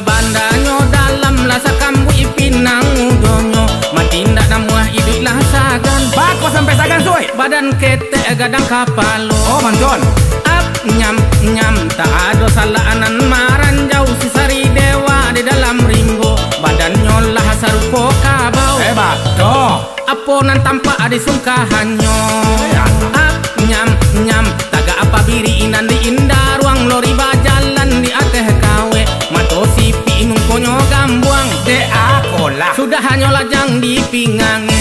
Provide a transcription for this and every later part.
bandanyo dalam lasa kambu ipinang udonyo Matindak namuah idiklah sagan Bako sampai sagan suy. Badan kete gadang kapalo Oh manton. Up nyam nyam tak ada salah anan maran jauh si sari dewa di dalam rimbo Badan nyolah sarupo kabau Hebat. Tuh. Aponan tampak adi sungkahanyo Up nyam nyam taga apa biri inan di indah ruang lori pingang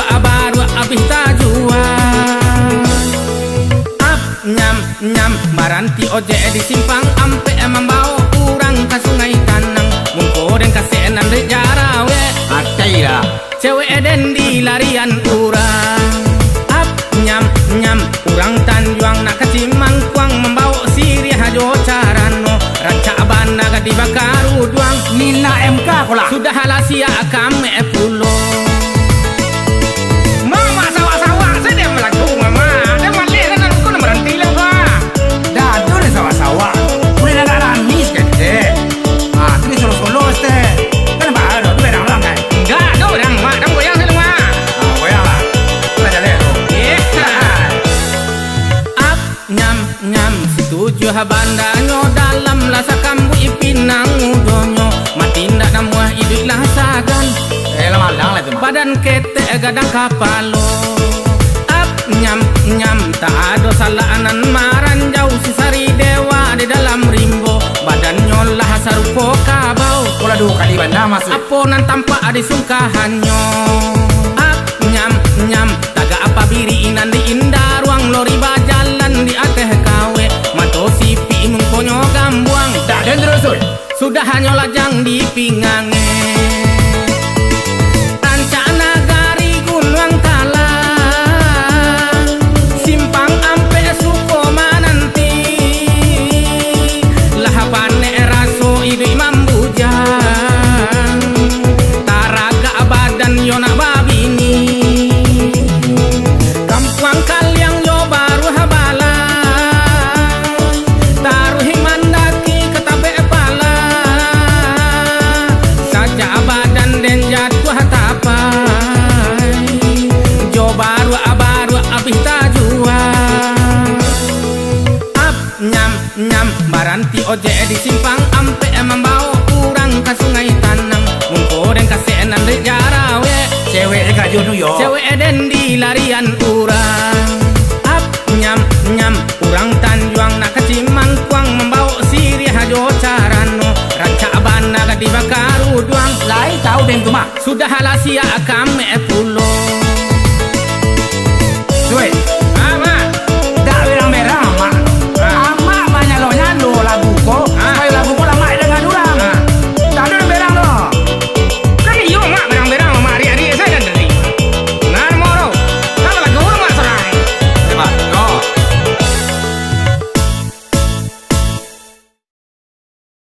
Jo baru abaru abis tajuan. Ap nyam nyam Maranti oje di simpang. Ampe emang bau kurang ke sungai tanang Mungko den kasenan de jarawe Ataira. Cewek eden di larian urang. Ap nyam nyam Urang tanjuang nak kecimang kuang Membawa siri hajo carano. Ranca abana gadi bakaru duang Nina MK aku lah. Sudah halasia kame pulo setuju habandanyo dalam lasa kambu ipinang udonyo. Matinda namuah sagan Eh, lah mak. badan kete gadang kapalo. Up nyam nyam tak ada salah anan maran jauh. Si sari dewa di dalam rimbo. Badan nyolah sarupo kabau. Kula dua kali bandar masuk. Aponan tampak adi sungkahanyo Sudah hanya lajang di pingange nyam Baranti oje di simpang ampe emang bau. Kurang ke sungai tanang Mungko den kasenan de jarawe Cewek dekat jodoh yo. Cewek eden di larian urang Up nyam nyam Urang tanjuang nak kecimang kuang Membawa siri hajo carano Ranca abana gadi bakaru duang. Lai tahu den tu mak. Sudah halasia kame